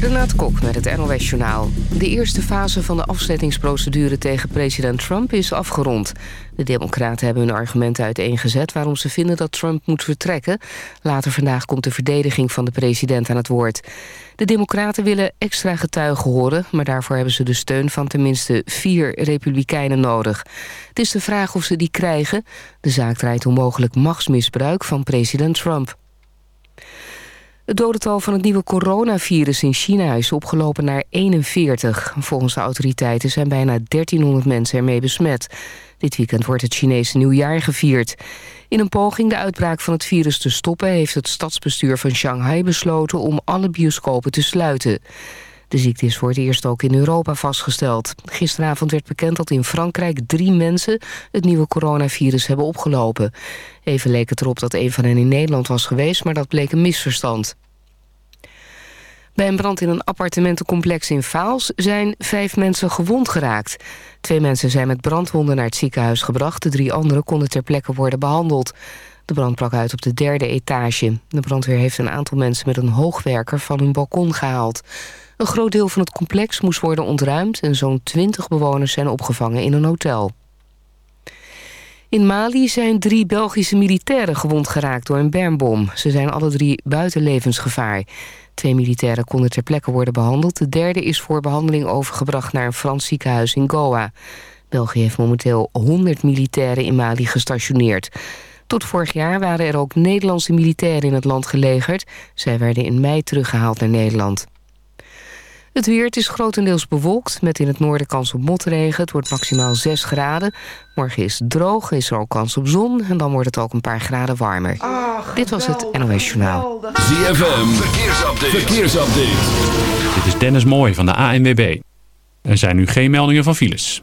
Renate Kok met het NOS Journaal. De eerste fase van de afzettingsprocedure tegen president Trump is afgerond. De democraten hebben hun argumenten uiteengezet... waarom ze vinden dat Trump moet vertrekken. Later vandaag komt de verdediging van de president aan het woord. De democraten willen extra getuigen horen... maar daarvoor hebben ze de steun van tenminste vier republikeinen nodig. Het is de vraag of ze die krijgen. De zaak draait om mogelijk machtsmisbruik van president Trump. Het dodental van het nieuwe coronavirus in China is opgelopen naar 41. Volgens de autoriteiten zijn bijna 1300 mensen ermee besmet. Dit weekend wordt het Chinese nieuwjaar gevierd. In een poging de uitbraak van het virus te stoppen... heeft het stadsbestuur van Shanghai besloten om alle bioscopen te sluiten. De ziekte is voor het eerst ook in Europa vastgesteld. Gisteravond werd bekend dat in Frankrijk drie mensen... het nieuwe coronavirus hebben opgelopen. Even leek het erop dat een van hen in Nederland was geweest... maar dat bleek een misverstand. Bij een brand in een appartementencomplex in Vaals zijn vijf mensen gewond geraakt. Twee mensen zijn met brandwonden naar het ziekenhuis gebracht. De drie anderen konden ter plekke worden behandeld. De brand brak uit op de derde etage. De brandweer heeft een aantal mensen met een hoogwerker van hun balkon gehaald. Een groot deel van het complex moest worden ontruimd... en zo'n twintig bewoners zijn opgevangen in een hotel. In Mali zijn drie Belgische militairen gewond geraakt door een bermbom. Ze zijn alle drie buiten levensgevaar. Twee militairen konden ter plekke worden behandeld. De derde is voor behandeling overgebracht naar een Frans ziekenhuis in Goa. België heeft momenteel 100 militairen in Mali gestationeerd. Tot vorig jaar waren er ook Nederlandse militairen in het land gelegerd. Zij werden in mei teruggehaald naar Nederland. Het weer, het is grotendeels bewolkt, met in het noorden kans op motregen. Het wordt maximaal 6 graden. Morgen is het droog, is er ook kans op zon... en dan wordt het ook een paar graden warmer. Dit was het NOS Journaal. ZFM, verkeersupdate. verkeersupdate. Dit is Dennis Mooij van de ANWB. Er zijn nu geen meldingen van files.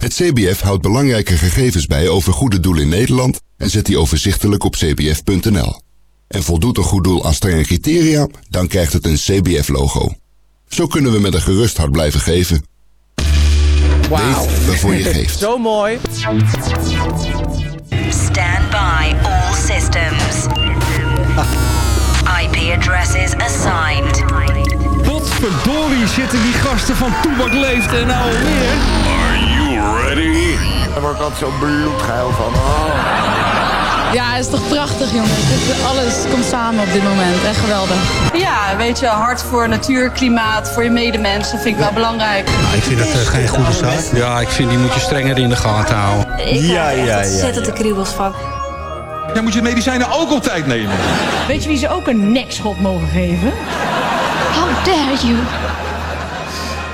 Het CBF houdt belangrijke gegevens bij over goede doelen in Nederland en zet die overzichtelijk op cbf.nl. En voldoet een goed doel aan strenge criteria, dan krijgt het een CBF-logo. Zo kunnen we met een gerust hart blijven geven. Wauw. Waarvoor je geeft. Zo mooi. Stand by all systems. IP addresses assigned. Potverdorie zitten die gasten van Toebak Leeft en nou alweer. Ready? Daar word ik altijd zo bloedgeil van. Ja, het is toch prachtig, jongens. Dit, alles komt samen op dit moment. Echt geweldig. Ja, weet je, hard voor natuur, klimaat, voor je medemens. Dat vind ik wel belangrijk. ik vind dat uh, geen goede zaak. Ja, ik vind die moet je strenger in de gaten houden. Ik ja, ja, ja. Zet de kriebels van. Ja, moet je medicijnen ook op tijd nemen. Weet je wie ze ook een nekschot mogen geven? How dare you?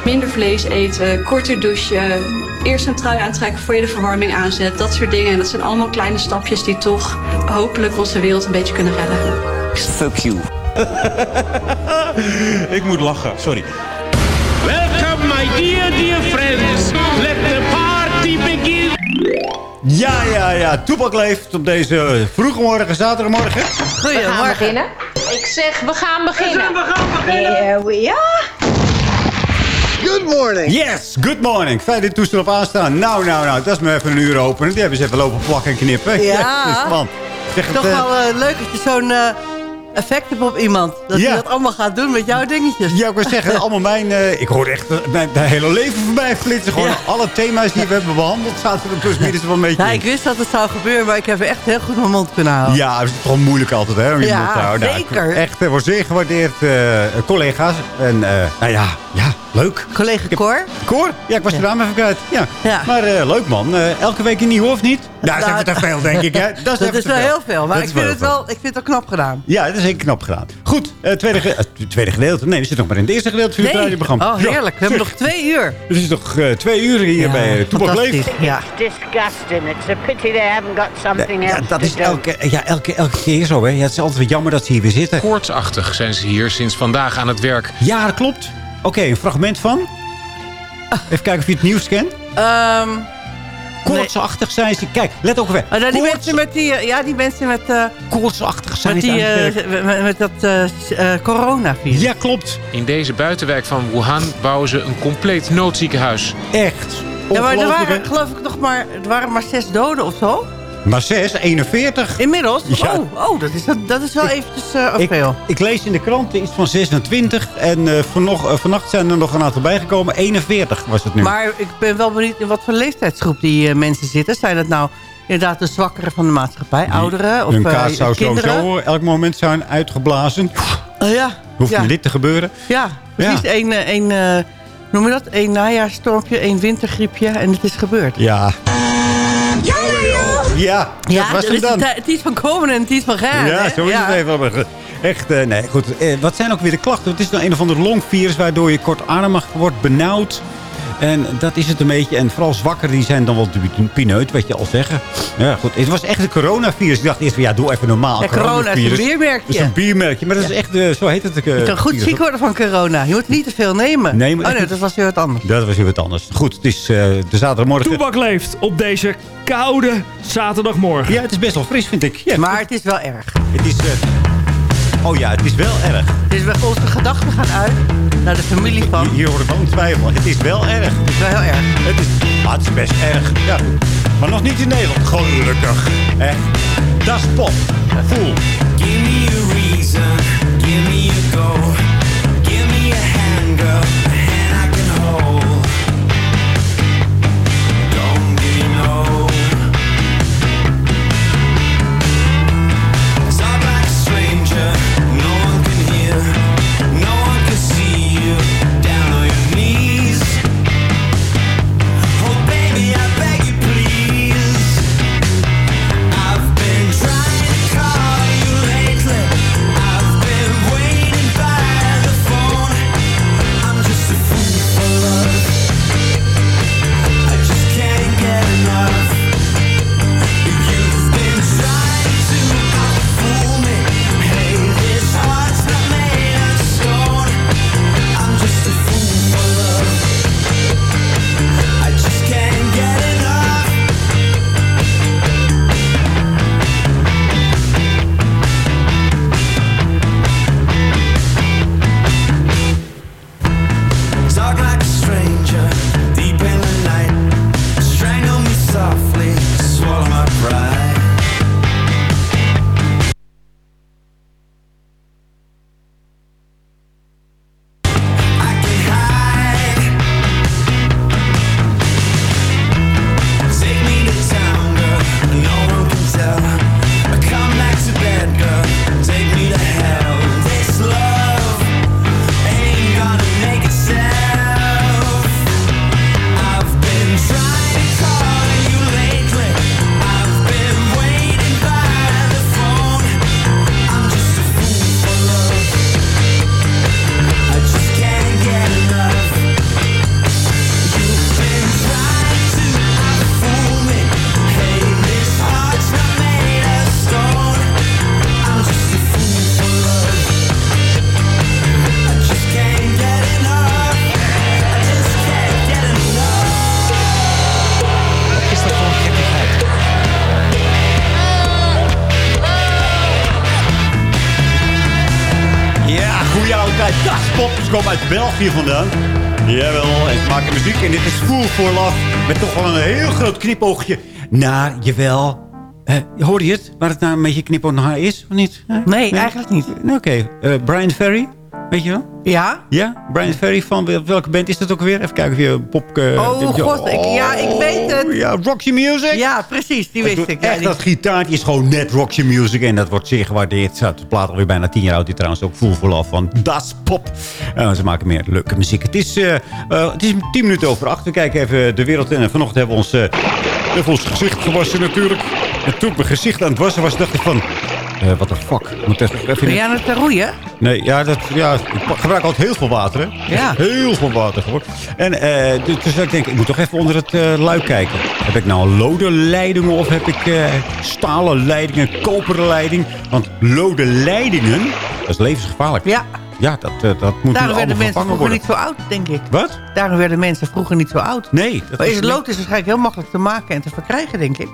Minder vlees eten, korter douchen, eerst een trui aantrekken voor je de verwarming aanzet. Dat soort dingen. En dat zijn allemaal kleine stapjes die toch hopelijk onze wereld een beetje kunnen redden. Fuck you. Ik moet lachen, sorry. Welcome, my dear, dear friends. Let the party begin. Ja, ja, ja. Toepak leeft op deze vroege morgen, zaterdagmorgen. We gaan beginnen. Ik zeg, we gaan beginnen. We gaan beginnen. Here we are. Good morning. Yes, good morning. Fijn dit toestel op aanstaan. Nou, nou, nou. Dat is me even een uur openen. Die hebben ze even lopen plakken en knippen. Ja. dus, man. Zeg Toch het, eh, wel eh, leuk dat je zo'n eh, effect hebt op iemand. Dat Ja. hij dat allemaal gaat doen met jouw dingetjes. Ja, ik wil zeggen, allemaal mijn... ik hoor echt mijn, mijn hele leven voorbij flitsen. Gewoon alle thema's die we hebben behandeld... zaten er plus minus wel een beetje Ja, in. ik wist dat het zou gebeuren, maar ik heb echt heel goed mijn mond kunnen houden. Ja, het is toch moeilijk altijd, hè? om je Ja, mond te houden. Nou, zeker. ik- echt, wordt zeer gewaardeerd, collega's. En, eh, nou ja, ja, leuk. Collega Cor? Cor? Ja, ik was de naam even kwijt. Ja. Ja. Maar eh, leuk, man. Eh, elke week een nieuw, of niet? Nou, dat is Nou, even te veel, denk ik, hè? Dat, is te wel veel. heel veel, maar Dat ik is vind, heel het wel, ik vind het wel knap gedaan. Ja, dat is zeker knap gedaan. Goed, eh, tweede, ge- tweede gedeelte. Nee, we zitten nog maar in het eerste gedeelte van het Nee. radioprogramma. Oh, heerlijk. We hebben nog twee uur. Het is nog eh, twee uur hier bij uh, Toepak. Leeft. Ja. Disgusting. It's a pity they haven't got something Ja, else dat to is elke, ja, elke, elke keer zo, hè. Ja, het is altijd weer jammer dat ze hier weer zitten. Koortsachtig zijn ze hier sinds vandaag aan het werk. Ja, dat klopt. Oké, een fragment van. Even kijken of je het nieuws kent. Ehm Koortsachtig zijn ze. Kijk, let ook weer. Die Koorts- mensen met die, eh, ja, die mensen met, eh Koortsachtig zijn met, ze die, eh, met, met dat eh, eh, coronavirus. Ja, klopt. In deze buitenwijk van Wuhan bouwen ze een compleet noodziekenhuis. Echt. Ja, maar er waren, geloof ik, nog maar, er waren maar zes doden of zo. Maar 6, 41. Inmiddels? Ja. Oh, oh dat, is, dat is wel eventjes eh, Ik, veel. ik lees in de krant iets van 26. En eh, vannog, eh, vannacht zijn er nog een aantal bijgekomen. 41 was het nu. Maar ik ben wel benieuwd in wat voor leeftijdsgroep die mensen zitten. Zijn het nou inderdaad de zwakkeren van de maatschappij? Ouderen of Hun kaas zou kinderen? sowieso elk moment zijn uitgeblazen. Ja. Hoeft ja. niet dit te gebeuren. Ja, precies. Ja. Één, eh, noem je dat? Eén najaarstormpje, één wintergriepje en het is gebeurd. Ja. Ja, Ja, dat was er hem dan. het is van komen en het is van gaan. Ja, hè? zo is het even. Echt, eh, nee, goed. Eh, wat zijn ook weer de klachten? Het is nou een of ander longvirus waardoor je kortademig wordt, benauwd. En dat is het een beetje. En vooral zwakker, die zijn dan wel de pineut, wat je al zeggen. Ja, goed. Het was echt een coronavirus. Ik dacht eerst van, ja, doe even normaal. Ja, corona is een Coronavirus. biermerkje. Dat is een biermerkje. Maar dat is echt, eh, zo heet het. eh, Je kan goed virus. ziek worden van corona. Je moet niet te veel nemen. Nee, maar oh nee, dat was weer wat anders. Dat was weer wat anders. Goed, het is eh, de zaterdagmorgen. Toebak leeft op deze koude zaterdagmorgen. Ja, het is best wel fris, vind ik. Ja, Maar het is wel erg. het is... oh ja, het is wel erg. Dus we- onze gedachten gaan uit naar de familie van... Hier, hier hoor ik wel een twijfel. Het is wel erg. Het is wel heel erg. Het is, ah, het is best erg. Ja. Maar nog niet in Nederland. Gelukkig. Echt. Dat is pop. Voel. Give me a reason, give me a go. Komen uit België vandaan. Jawel, en ze maken muziek en dit is Fool for Love. Met toch wel een heel groot knipoogje naar, jawel... Eh, hoorde je het? Waar het nou een beetje knipoog naar is, of niet? Nee, eigenlijk niet. Oké, eh, Brian Ferry, weet je wel? Ja? Ja, Brian Ferry van wel- welke band is dat ook weer? Even kijken of je pop... eh, Oh god, ik, ja, ik weet het. Ja, Roxy Music. Ja, precies, die wist ik. Ja, Echt, die- dat gitaartje is gewoon net Roxy Music. En dat wordt zeer gewaardeerd. De plaat alweer bijna tien jaar oud. Die trouwens ook for Love van Das Pop. Eh, ze maken meer leuke muziek. Het is, eh, eh, het is tien minuten over acht. We kijken even de wereld in. En vanochtend hebben we ons, ons gezicht gewassen natuurlijk. En toen ik mijn gezicht aan het wassen was, dacht ik van... eh Wat de fuck. Moet even Ben jij aan het roeien? Nee, ja, dat, ja, ik gebruik altijd heel veel water, hè? Ja. Heel veel water geworden. En eh, dus dus ik denk, ik moet toch even onder het eh, luik kijken. Heb ik nou lode leidingen of heb ik eh, stalen leidingen, koperen leiding? Want lode leidingen, dat is levensgevaarlijk. Ja. Ja, dat, eh, dat moet Daarom nu werden allemaal mensen vroeger worden. niet zo oud, denk ik. Wat? Daarom werden mensen vroeger niet zo oud. Nee. Dat Maar is het lood is waarschijnlijk heel makkelijk te maken en te verkrijgen, denk ik.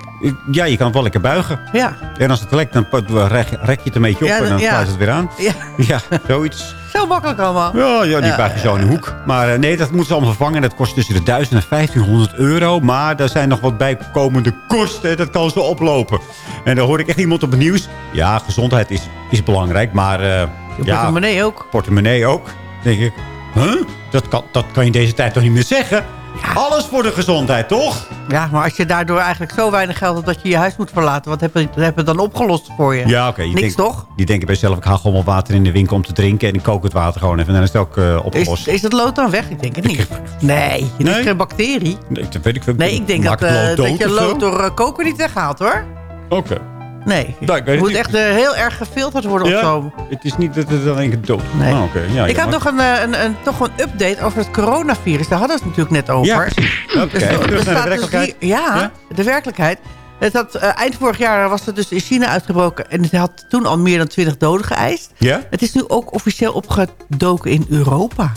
Ja, je kan het wel lekker buigen. Ja. En als het lekt, dan rek, je het een beetje op Ja, en dan ja. het weer aan. Ja. Ja, zoiets. Zo makkelijk allemaal. Ja, ja die Ja, buig je zo in de hoek. Maar eh, nee, dat moeten ze allemaal vervangen. Dat kost tussen de 1000 en 1500 euro. Maar daar zijn nog wat bijkomende kosten. Dat kan zo oplopen. En dan hoor ik echt iemand op het nieuws. Ja, gezondheid is, is belangrijk. Maar eh Je ja, portemonnee ook. portemonnee ook. denk ik, huh? Dat kan, dat kan je deze tijd toch niet meer zeggen? Alles voor de gezondheid, toch? Ja, maar als je daardoor eigenlijk zo weinig geld hebt dat je je huis moet verlaten... wat heb je, wat heb je dan opgelost voor je? Ja, oké. Niks toch? Die denken bij zichzelf, ik haal gewoon wel water in de winkel om te drinken. En ik kook het water gewoon even. En dan is het ook eh, opgelost. Is, is het lood dan weg? Ik denk het niet. Nee, het is geen bacterie. Nee, dat weet ik veel. Nee, ik denk dat, eh, dat je lood door eh, koken niet weghaalt, hoor. Oké. Nee, Nou, het moet niet. echt eh, heel erg gefilterd worden Ja? of zo. Het is niet dat het dan één keer dood Nee. Ah, oké. Ja, ik had nog een, eh, een, een, toch een update over het coronavirus. Daar hadden we het natuurlijk net over. Ja, precies. Oké, Dus, naar de dus werkelijkheid. ja, de werkelijkheid. Het had, eh, eind vorig jaar was het dus in China uitgebroken. En het had toen al meer dan 20 doden geëist. Ja? Het is nu ook officieel opgedoken in Europa.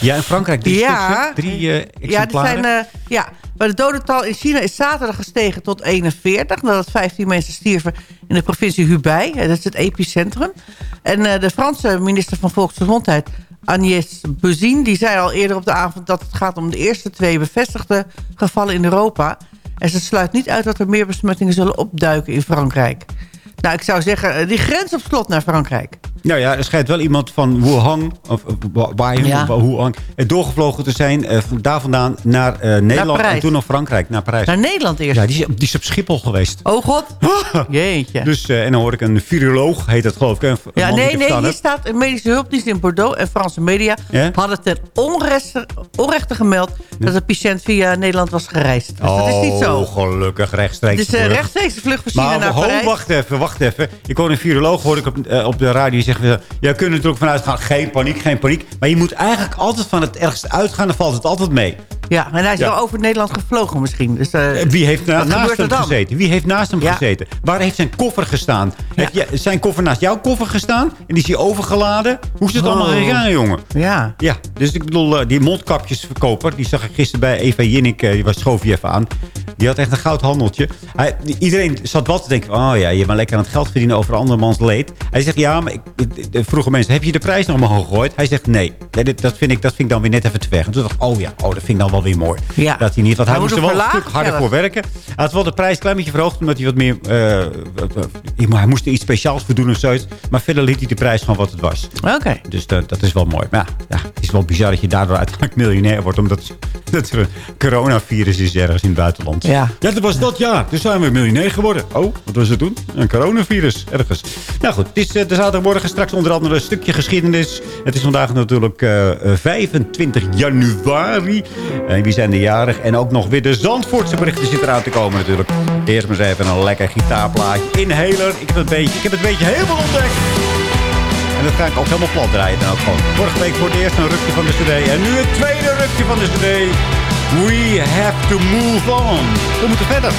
Ja, in Frankrijk drie Ja. stuks? Drie Ja, die exemplaren. zijn, eh, ja, maar het dodental in China is zaterdag gestegen tot 41. Nadat 15 mensen stierven in de provincie Hubei. Dat is het epicentrum. En eh, de Franse minister van Volksgezondheid, Agnès Buzyn... die zei al eerder op de avond dat het gaat om de eerste twee bevestigde gevallen in Europa. En ze sluit niet uit dat er meer besmettingen zullen opduiken in Frankrijk. Nou, ik zou zeggen, die grens op slot naar Frankrijk. Nou ja, er schijnt wel iemand van Wuhan, of Wuhan, Ja. of Wuhan, eh, doorgevlogen te zijn. eh, daar vandaan naar eh, Nederland en toen naar Frankrijk, naar Parijs. Naar Nederland eerst. Ja, die is, die is op Schiphol geweest. Oh god. Jeetje. Dus, en dan hoor ik een viroloog, heet dat geloof ik. Een Ja, nee, nee, hier heb. staat een medische hulpdienst in Bordeaux en Franse media Ja? hadden ten onrechte, onrechte gemeld dat de patiënt via Nederland was gereisd. Dus dat is niet zo. Oh, gelukkig, rechtstreeks. Het is een vlucht. rechtstreekse vlucht van China Maar naar ho, Parijs. wacht even, wacht even. Ik hoor een viroloog hoor ik op, op de radio ja, kunnen er natuurlijk vanuit gaan, geen paniek, geen paniek. Maar je moet eigenlijk altijd van het ergste uitgaan. Dan valt het altijd mee. Ja, en hij is wel over Nederland gevlogen misschien. Dus, eh, Eh, Wie heeft na- wat naast hem dan? gezeten? Wie heeft naast hem gezeten? Waar heeft zijn koffer gestaan? Heeft zijn koffer naast jouw koffer gestaan? En die is hij overgeladen? Hoe is het allemaal Oh. gegaan, jongen? Ja. Ja, dus ik bedoel, eh, die mondkapjesverkoper... die zag ik gisteren bij Eva Jinnik, die was schoof je even aan. Die had echt een goud handeltje. Hij, iedereen zat wel te denken... oh ja, je bent lekker aan het geld verdienen over andermans leed. Hij zegt, ja, maar ik, de- vroegen mensen... heb je de prijs nog omhoog gegooid? Hij zegt, nee. nee dit, dat, vind ik, dat vind ik dan weer net even te ver. En toen dacht ik, oh ja, oh, dat vind ik dan wel weer mooi. Ja. Dat hij niet, want hij, Hij moest er wel een stuk harder voor werken. Hij had wel de prijs een klein beetje verhoogd... omdat hij wat meer... eh, hij moest er iets speciaals voor doen of zoiets. Maar verder liet hij de prijs gewoon wat het was. Oké. Dus dat, dat is wel mooi. Maar ja, ja, het is wel bizar dat je daardoor uiteindelijk miljonair wordt. Omdat dat er een coronavirus is ergens in het buitenland. Ja. Ja, dat was dat jaar. Toen zijn we miljonair geworden. Oh, wat was het toen? Een coronavirus ergens. Nou goed, het is eh, de zaterdagmorgen straks onder andere een stukje geschiedenis. Het is vandaag natuurlijk eh, eh, 25 januari. En wie zijn de jarig? En ook nog weer de Zandvoortse berichten zitten eraan te komen natuurlijk. Eerst maar eens even een lekker gitaarplaatje. Inhaler. Ik heb het beetje, ik heb het beetje helemaal ontdekt. En dat ga ik ook helemaal plat draaien dan ook gewoon. Vorige week voor het eerst een rukje van de cd. En nu het tweede rukje van de cd. We have to move on. We moeten verder.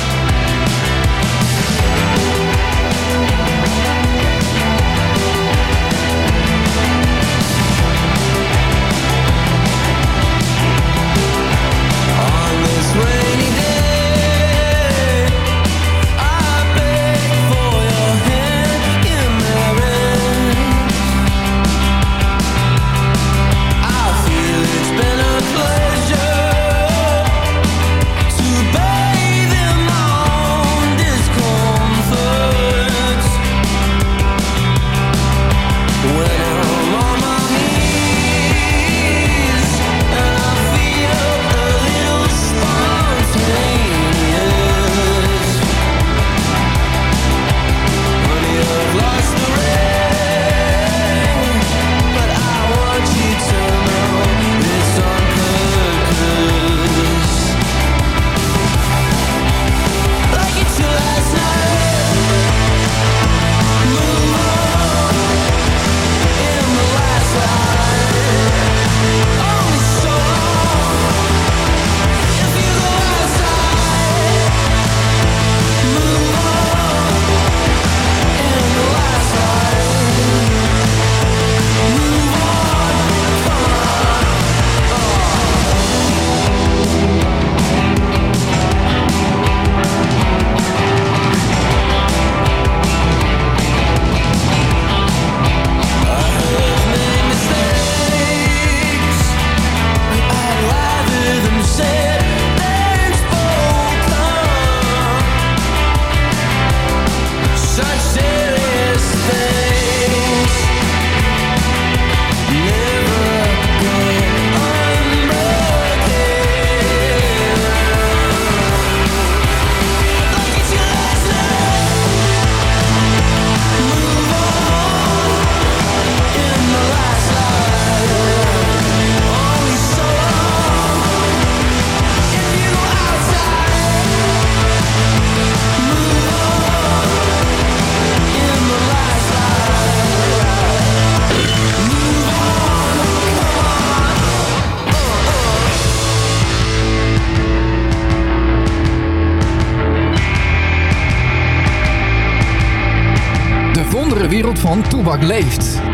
Toebak leeft.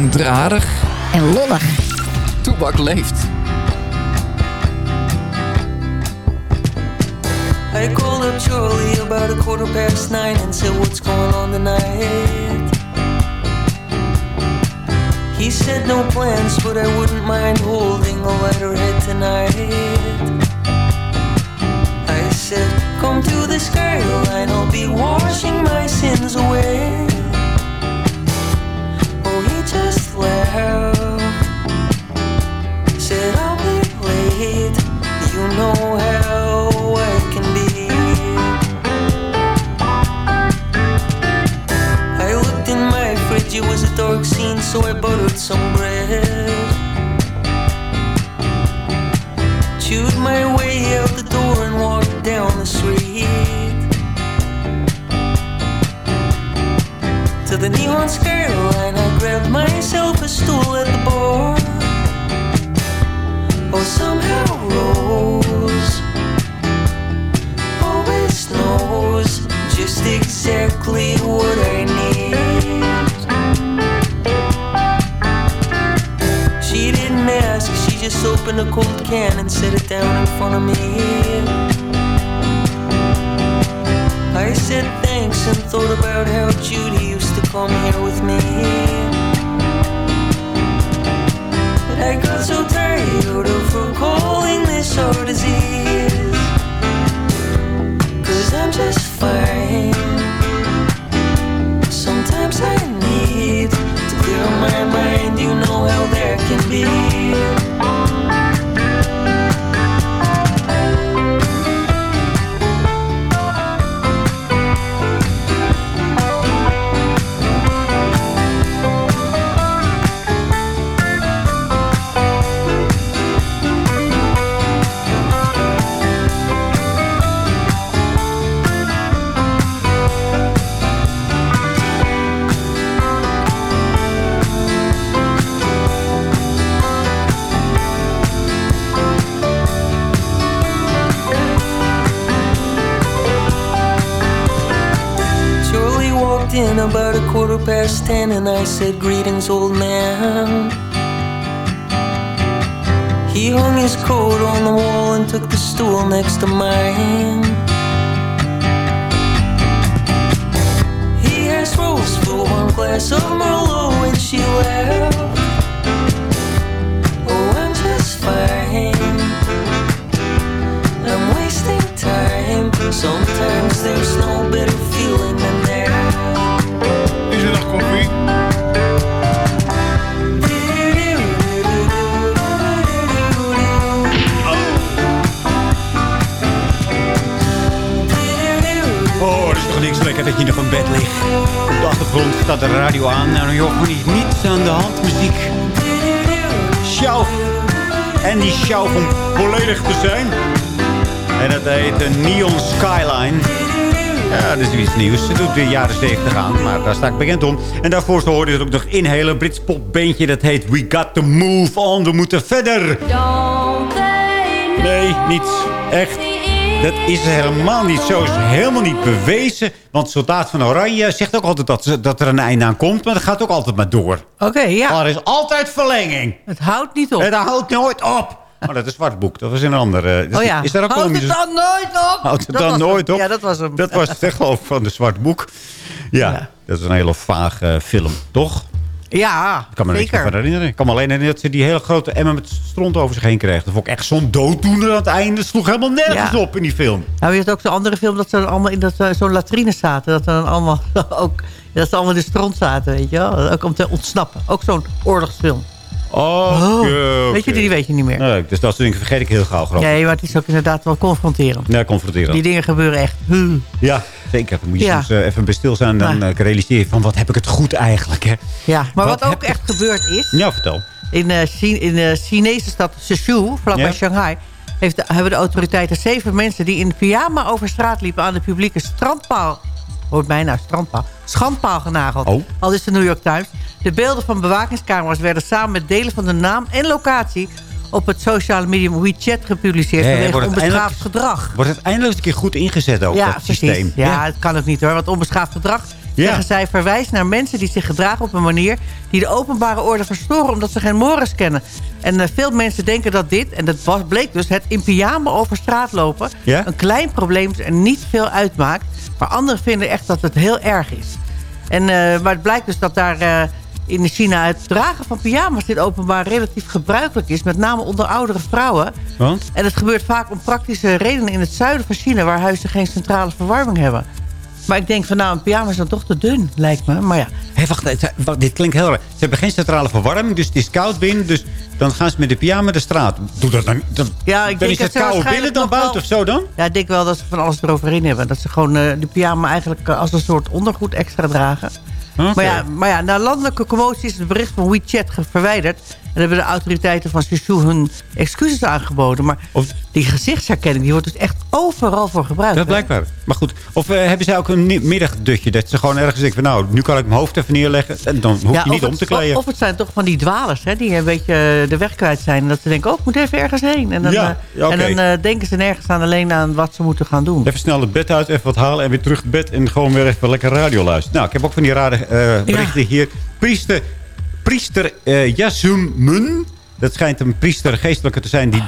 Langdradig en lollig. Toebak leeft. I called up Charlie about a quarter past nine and said, What's going on tonight? He said, No plans, but I wouldn't mind holding a lighter head tonight. I said, Come to the skyline, The neon skyline, I grabbed myself a stool at the bar. Oh, somehow Rose always knows just exactly what I need. She didn't ask, she just opened a cold can and set it down in front of me. I said thanks and thought about how Judy come here with me. But I got so tired of recalling this heart disease. Cause I'm just fine. Sometimes I need to clear my mind, you know how that can be. About a quarter past ten, and I said, Greetings, old man. He hung his coat on the wall and took the stool next to mine. He asked Rose for one glass of Merlot, and she laughed. Oh, I'm just fine. I'm wasting time. Sometimes there's no better lekker dat je nog in bed ligt. Op de achtergrond staat de radio aan. Nou, joh, gewoon niet, niets aan de hand. Muziek. Sjouw. En die sjouw om volledig te zijn. En dat heet een Neon Skyline. Ja, dat is iets nieuws. Het doet de jaren 70 aan, maar daar sta ik bekend om. En daarvoor hoorde je er ook nog in een hele Brits popbeentje. Dat heet We Got To Move On. We moeten verder. Nee, niets. Echt. Dat is helemaal niet zo. is helemaal niet bewezen. Want Soldaat van Oranje zegt ook altijd dat, dat er een einde aan komt. Maar dat gaat ook altijd maar door. Oké, ja. Er is altijd verlenging. Het houdt niet op. Het houdt nooit op. Maar dat is zwart boek. Dat was in een andere. oh ja. Is daar ook het dan nooit op? Houdt het Dat dan nooit hem. op? Ja, dat was hem. Dat was het geloof van de zwart boek. Ja, dat is een hele vage film, toch? Ja, Ik kan me er niks zeker. herinneren. Ik kan me alleen herinneren dat ze die hele grote emmer met stront over zich heen kreeg. Dat vond ik echt zo'n dooddoener aan het einde. Dat sloeg helemaal nergens Ja. op in die film. Nou, je had ook zo'n andere film dat ze dan allemaal in dat, eh, zo'n latrine zaten. Dat ze dan allemaal ook dat ze allemaal in de stront zaten, weet je wel. Ook om te ontsnappen. Ook zo'n oorlogsfilm. Oh, Weet je, die weet je niet meer. Nee, dus dat soort dingen vergeet ik heel gauw. geloof. Nee, maar het is ook inderdaad wel confronterend. Nee, confronteren. Die dingen gebeuren echt. Ja, zeker. Dan moet je soms eh, even bij stilstaan. Dan eh, realiseer je van, wat heb ik het goed eigenlijk, hè? Ja, maar Wat wat, ook echt gebeurd is... Ja, vertel. In, eh, in de Chinese stad Suzhou, vlakbij Ja. Shanghai... Heeft hebben de autoriteiten zeven mensen die in pyjama over straat liepen... aan de publieke strandpaal... Hoort mij nou, strandpaal. Schandpaal genageld. Oh. Al is de New York Times. De beelden van bewakingscamera's werden samen met delen van de naam en locatie... op het sociale medium WeChat gepubliceerd... Ja, vanwege het onbeschaafd gedrag. Wordt het eindelijk eens een keer goed ingezet ook, ja, dat precies. systeem. Ja, het kan ook niet hoor. Want onbeschaafd gedrag, Ja. zeggen zij, verwijst naar mensen die zich gedragen op een manier... die de openbare orde verstoren omdat ze geen mores kennen. En eh, veel mensen denken dat dit, en dat was, bleek dus... het in pyjama over straat lopen Ja? een klein probleem is en niet veel uitmaakt. Maar anderen vinden echt dat het heel erg is. En, eh, maar het blijkt dus dat daar... eh, in China het dragen van pyjama's in het openbaar relatief gebruikelijk is. Met name onder oudere vrouwen. Want? En het gebeurt vaak om praktische redenen in het zuiden van China... waar huizen geen centrale verwarming hebben. Maar ik denk van nou, een pyjama is dan toch te dun, lijkt me. Maar ja, Hé, wacht, wacht, dit klinkt heel raar. Ze hebben geen centrale verwarming, dus het is koud binnen. Dus dan gaan ze met de pyjama de straat. Doe dat dan. dan ja ik dan denk is het kouder waarschijnlijk binnen dan buiten wel- of zo dan? Ja, ik denk wel dat ze van alles eroverheen hebben. Dat ze gewoon eh de pyjama eigenlijk eh, als een soort ondergoed extra dragen. Maar, ja, maar ja, na landelijke commotie is het bericht van WeChat verwijderd. En hebben de autoriteiten van Suzhou hun excuses aangeboden. Maar die gezichtsherkenning die wordt dus echt overal voor gebruikt. Dat blijkbaar. Maar goed, of eh, hebben zij ook een middagdutje? Dat ze gewoon ergens denken van nou, nu kan ik mijn hoofd even neerleggen. En dan hoef Ja, je niet om te kleden. Of het zijn toch van die dwalers, hè, die een beetje eh, de weg kwijt zijn. En dat ze denken, oh, ik moet even ergens heen. En dan, Ja, eh, en dan denken ze nergens aan alleen aan wat ze moeten gaan doen. Even snel het bed uit, even wat halen en weer terug het bed. En gewoon weer even lekker radio luisteren. Nou, ik heb ook van die rare berichten hier. Priester, priester eh Yazumun. Dat schijnt een priester geestelijke te zijn die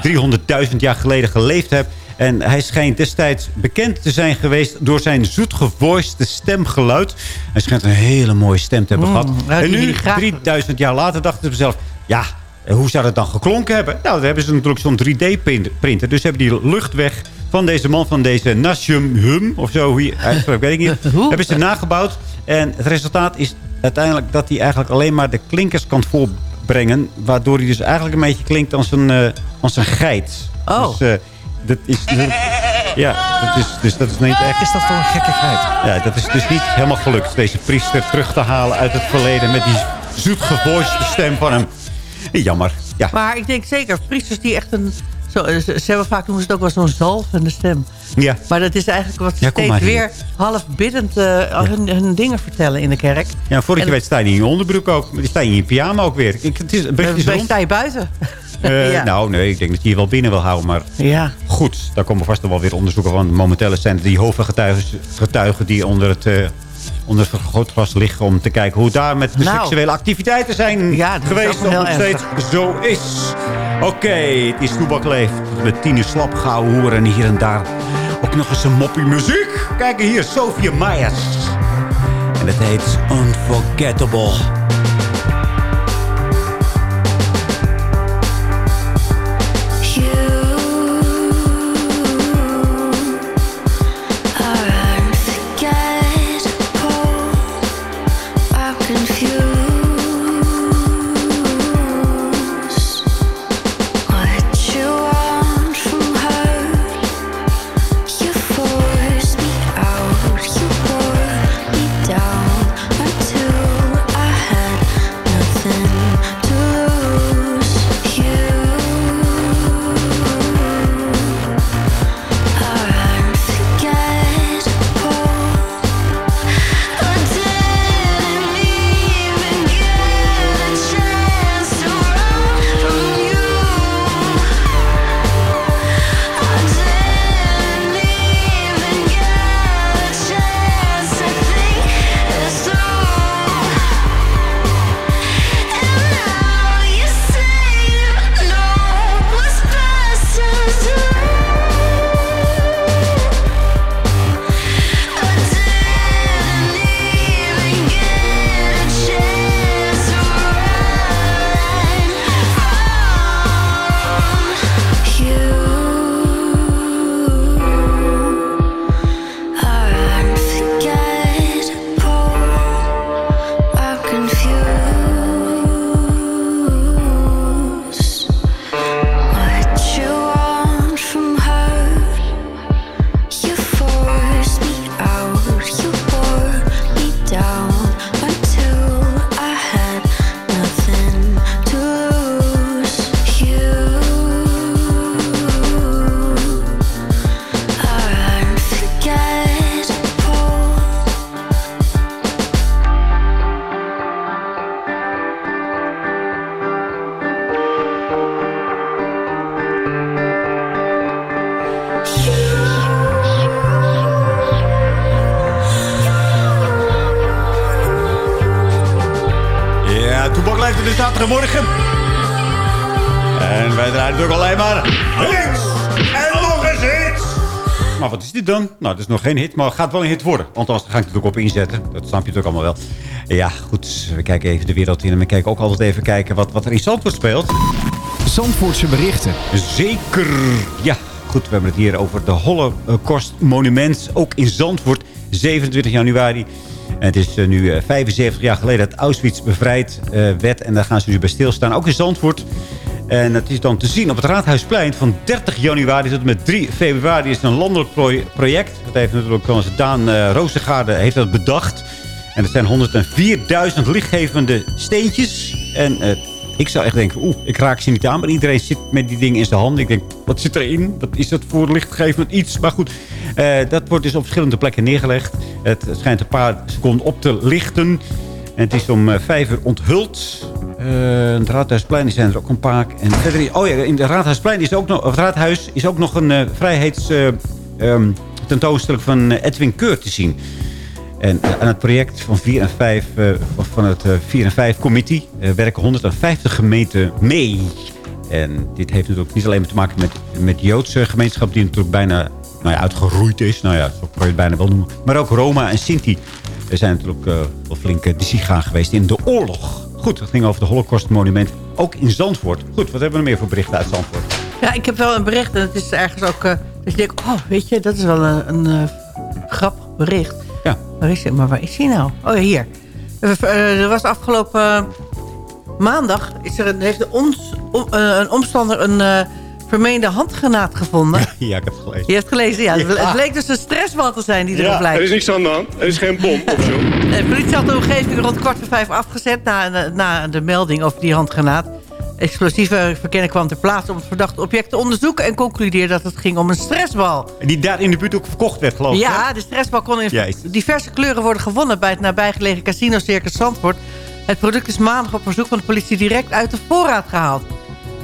300.000 jaar geleden geleefd heeft. En hij schijnt destijds bekend te zijn geweest door zijn zoetgevoiste stemgeluid. Hij schijnt een hele mooie stem te hebben Mm, gehad. En nu, die graag- 3000 jaar later, dachten ze mezelf... Ja, hoe zou dat dan geklonken hebben? Nou, dan hebben ze natuurlijk zo'n 3D-printer. Dus hebben die luchtweg van deze man, van deze Nashum Hum... of zo, hoe je weet ik niet... hebben ze nagebouwd. En het resultaat is uiteindelijk dat hij eigenlijk alleen maar de klinkers kan voorbrengen... waardoor hij dus eigenlijk een beetje klinkt als een, eh, als een geit. Oh. Dus, eh, dat is... Ja, dat is, dus dat is niet echt... Is dat voor een gekkigheid? Ja, dat is dus niet helemaal gelukt. Deze priester terug te halen uit het verleden... met die zoetgevoiste stem van hem. Jammer. Ja. Maar ik denk zeker, priesters die echt een... Zo, eh, ze, hebben vaak noemen ze het ook wel zo'n zalvende stem. Ja. Maar dat is eigenlijk wat ze Ja, steeds weer half biddend eh, hun, hun dingen vertellen in de kerk. Ja, voordat je weet sta je in je onderbroek ook. Maar die sta je in je pyjama ook weer. Ik, het is, Bij rond. sta je buiten. Eh, ja. Nou, nee, ik denk dat je je wel binnen wil houden. Maar Ja. goed, daar komen vast nog wel weer onderzoeken van. Momenteel zijn het die hoofdgetuigen getuigen die onder het, onder het vergrootglas liggen... om te kijken hoe daar met de Nou. seksuele activiteiten zijn Ja, geweest. heel nog steeds zo is. Oké, het is Toebak Leeft. Met tien uur slap gehouden horen en hier en daar. Ook nog eens een moppie muziek. Kijk hier, Sophia Myers. En het heet Unforgettable. In de zaterdagmorgen. En wij draaien natuurlijk alleen maar hits. En nog eens hits. Maar wat is dit dan? Nou, het is nog geen hit, maar het gaat wel een hit worden. Want anders ga ik het ook op inzetten. Dat snap je natuurlijk allemaal wel. Ja, goed. We kijken even de wereld in. En we kijken ook altijd even kijken wat, wat er in Zandvoort speelt. Zandvoortse berichten. Zeker. Ja, goed. We hebben het hier over de Holocaust Monument. Ook in Zandvoort. 27 januari. Het is eh, nu eh, 75 jaar geleden dat Auschwitz bevrijd eh, werd. En daar gaan ze nu bij stilstaan. Ook in Zandvoort. En het is dan te zien op het Raadhuisplein van 30 januari tot en met 3 februari. is een landelijk pro- project. Dat heeft natuurlijk Daan uh, Roosengaarde heeft dat bedacht. En het zijn 104.000 lichtgevende steentjes. En eh, ik zou echt denken, oeh, ik raak ze niet aan. Maar iedereen zit met die dingen in zijn handen. Ik denk, wat zit erin? Wat is dat voor lichtgevend iets? Maar goed, eh, dat wordt dus op verschillende plekken neergelegd. Het schijnt een paar seconden op te lichten. En het is om eh, vijf uur onthuld. Eh, het Raadhuisplein zijn er ook een paar. En oh ja, in het Raadhuisplein is ook nog, het Raadhuis is ook nog een vrijheids tentoonstelling van Edwin Keur te zien. En eh, aan het project van 4 en 5, eh, van- het eh, 4 en 5 committee eh, werken 150 gemeenten mee. En dit heeft natuurlijk niet alleen te maken met, met de Joodse gemeenschap... die natuurlijk bijna nou ja, uitgeroeid is. Nou ja, zo kan je het bijna wel noemen. Maar ook Roma en Sinti er zijn natuurlijk eh, wel flink uh, de siga geweest in de oorlog. Goed, het ging over de Holocaust Monument. Ook in Zandvoort. Goed, wat hebben we meer voor berichten uit Zandvoort? Ja, ik heb wel een bericht en het is ergens ook... eh, dat je denkt, oh, weet je, dat is wel een, een eh, grappig bericht. Ja. Waar is? Maar waar is hij nou? Oh ja, hier. Eh, eh, er was afgelopen maandag... Is er een, heeft een, ons, om- eh, een omstander een vermeende handgranaat gevonden. Ja, ik heb het gelezen. Je hebt het gelezen, ja. Het ble- Ja. Het bleek dus een stressbal te zijn die erop Ja, lijkt. er is niks aan de hand. Er is geen bom of zo. De politie had de omgeving rond kwart voor vijf afgezet... na, na de melding over die handgranaat. Explosieve verkenner kwam ter plaatse om het verdachte object te onderzoeken... en concludeerde dat het ging om een stressbal. Die daar in de buurt ook verkocht werd, geloof ik. Ja, hè? de stressbal kon in diverse kleuren worden gewonnen... bij het nabijgelegen casino Circus Zandvoort. Het product is maandag op verzoek van de politie direct uit de voorraad gehaald.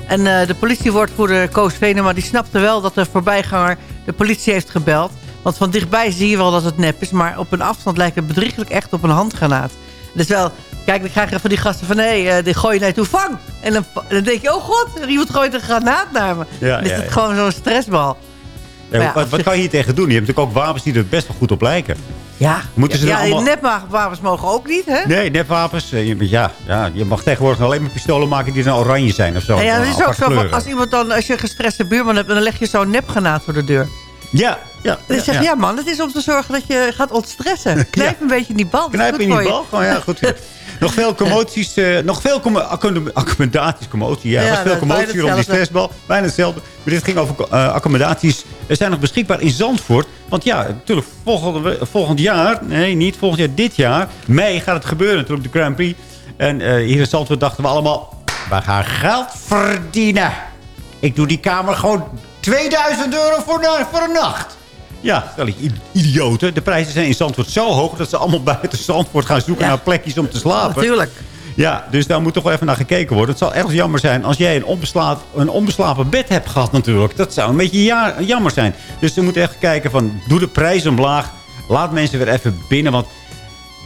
En eh, de politiewoordvoerder Koos Venema die snapte wel dat de voorbijganger de politie heeft gebeld. Want van dichtbij zie je wel dat het nep is... maar op een afstand lijkt het bedrieglijk echt op een handgranaat. Dus wel, kijk, dan krijg je van die gasten van... hé, hey, die gooi je naar toe, vang! En dan, dan denk je, oh god, iemand gooit een granaat naar me. Ja, dan is het gewoon zo'n stressbal. Ja, wat, wat kan je hier tegen doen? Je hebt natuurlijk ook wapens die er best wel goed op lijken. Ja, Moeten ze ja, allemaal... nepwapens mogen ook niet, hè? Nee, nepwapens. eh, Ja, ja, je mag tegenwoordig alleen maar pistolen maken die dan oranje zijn of zo. Ja, het is ook zo, als iemand dan, als je een gestreste buurman hebt... dan leg je zo'n nepgranaat voor de deur. Ja, ja. Zeg je, ja. man, het is om te zorgen dat je gaat ontstressen. Knijp een beetje in die bal. Knijp in die bal. Gewoon, ja, goed. nog veel commoties. eh, nog veel commo- accom- accommodaties. Commotie, ja. Ja, er was veel commotie rond die stressbal. Bijna hetzelfde. Maar dit ging over eh, accommodaties. Er zijn nog beschikbaar in Zandvoort. Want ja, natuurlijk volgend, volgend jaar. Nee, niet volgend jaar. Dit jaar. Mei gaat het gebeuren natuurlijk. De Grand Prix. En eh, hier in Zandvoort dachten we allemaal... We gaan geld verdienen. Ik doe die kamer gewoon 2000 euro voor, voor een nacht. Ja, idioten. De prijzen zijn in Zandvoort zo hoog... dat ze allemaal buiten Zandvoort gaan zoeken naar plekjes om te slapen. Natuurlijk. Ja, dus daar moet toch wel even naar gekeken worden. Het zal erg jammer zijn als jij een, onbesla een onbeslapen bed hebt gehad natuurlijk. Dat zou een beetje ja jammer zijn. Dus we moeten echt kijken van... doe de prijs omlaag. Laat mensen weer even binnen. Want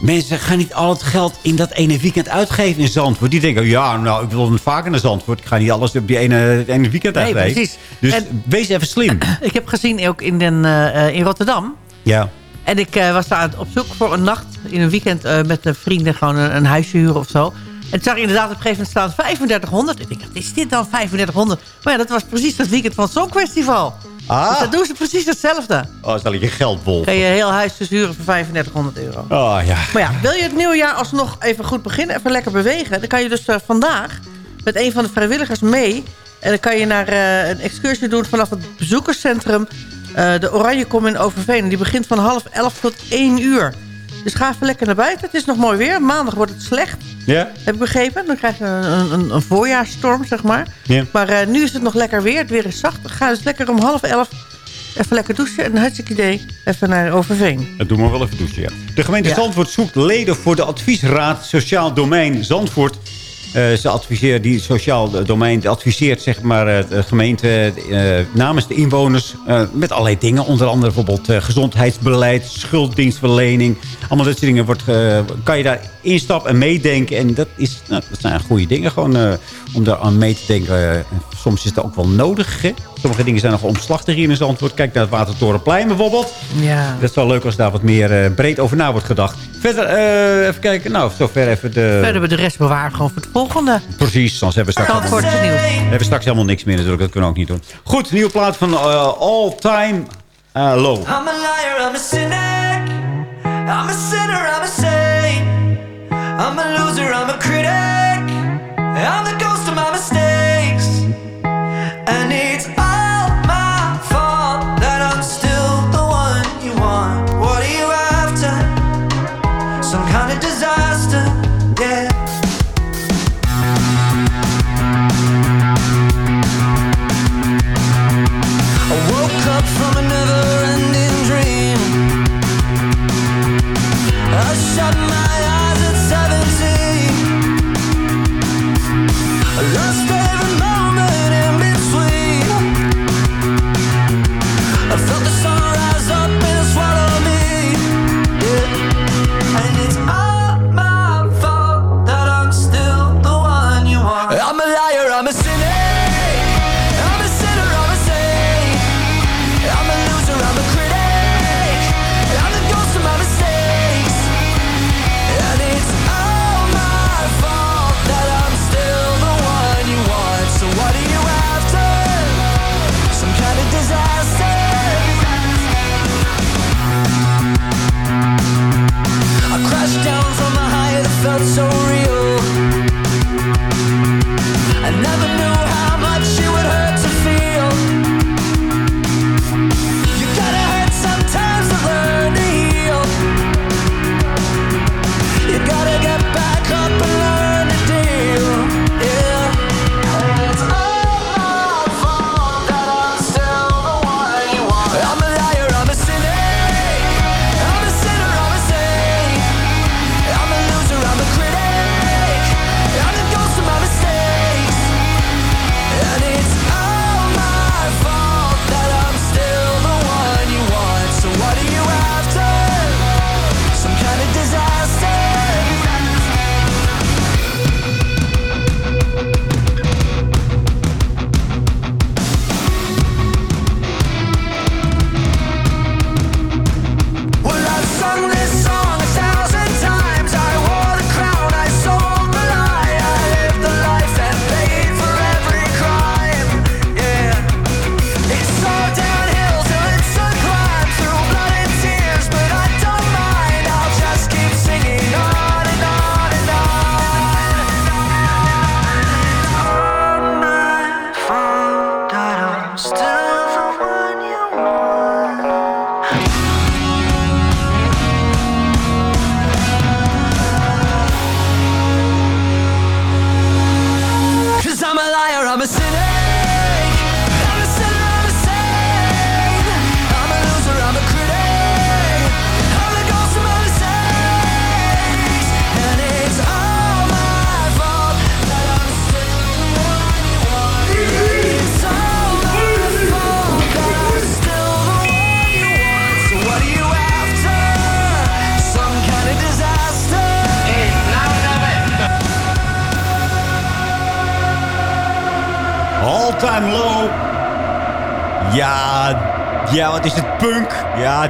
mensen gaan niet al het geld in dat ene weekend uitgeven in Zandvoort. Die denken, ja, nou, ik wil vaker naar Zandvoort. Ik ga niet alles op die ene, ene weekend Nee, uitgeven. precies. Dus En- wees even slim. Ik heb gezien ook in, den, eh, in Rotterdam. Ja. En ik eh, was daar op zoek voor een nacht in een weekend eh, met de vrienden gewoon een, een huisje huren of zo. En toen zag ik inderdaad op een gegeven moment staan 3500. Ik dacht, is dit dan 3500? Maar ja, dat was precies het weekend van het Songfestival. Ah. Dus dat doen ze precies hetzelfde. Oh, stel je geldbol. Kan je heel huis dus huren voor 3500 euro. Oh, ja. Maar ja, wil je het nieuwe jaar alsnog even goed beginnen, even lekker bewegen... dan kan je dus eh, vandaag met een van de vrijwilligers mee... en dan kan je naar eh, een excursie doen vanaf het bezoekerscentrum... eh, de Oranjekom in Overveen. En die begint van half elf tot één uur. Dus ga even lekker naar buiten. Het is nog mooi weer. Maandag wordt het slecht, Ja? heb ik begrepen. Dan krijg je een, een, een voorjaarsstorm, zeg maar. Ja. Maar eh, nu is het nog lekker weer. Het weer is zacht. Ga dus lekker om half elf even lekker douchen. En een hartstikke idee. Even naar Overveen. Dat doen we wel even douchen, ja. De gemeente Ja. Zandvoort zoekt leden voor de adviesraad Sociaal Domein Zandvoort. Eh, ze adviseert, die sociaal domein adviseert zeg maar, eh, de gemeente eh, namens de inwoners met allerlei dingen. Onder andere bijvoorbeeld gezondheidsbeleid, schulddienstverlening. Allemaal dat soort dingen wordt, kan je daar instappen en meedenken. En dat, is, nou, dat zijn goede dingen gewoon om daar aan mee te denken. Soms is het ook wel nodig. Hè? Sommige dingen zijn nog omslachtig hier in Zandvoort. Kijk naar het Watertorenplein bijvoorbeeld. Ja. Dat is wel leuk als daar wat meer eh, breed over na wordt gedacht. Verder, eh, even kijken. Nou, zover even de... Verder hebben we de rest bewaren gewoon voor het volgende. Precies, anders hebben we straks, Zandvoortse nieuws. hebben we straks helemaal niks meer natuurlijk. Dat kunnen we ook niet doen. Goed, nieuwe plaat van eh, All Time eh, Low. I'm a liar, I'm a cynic. I'm a sinner, I'm a saint. I'm a loser, I'm a critic. I'm the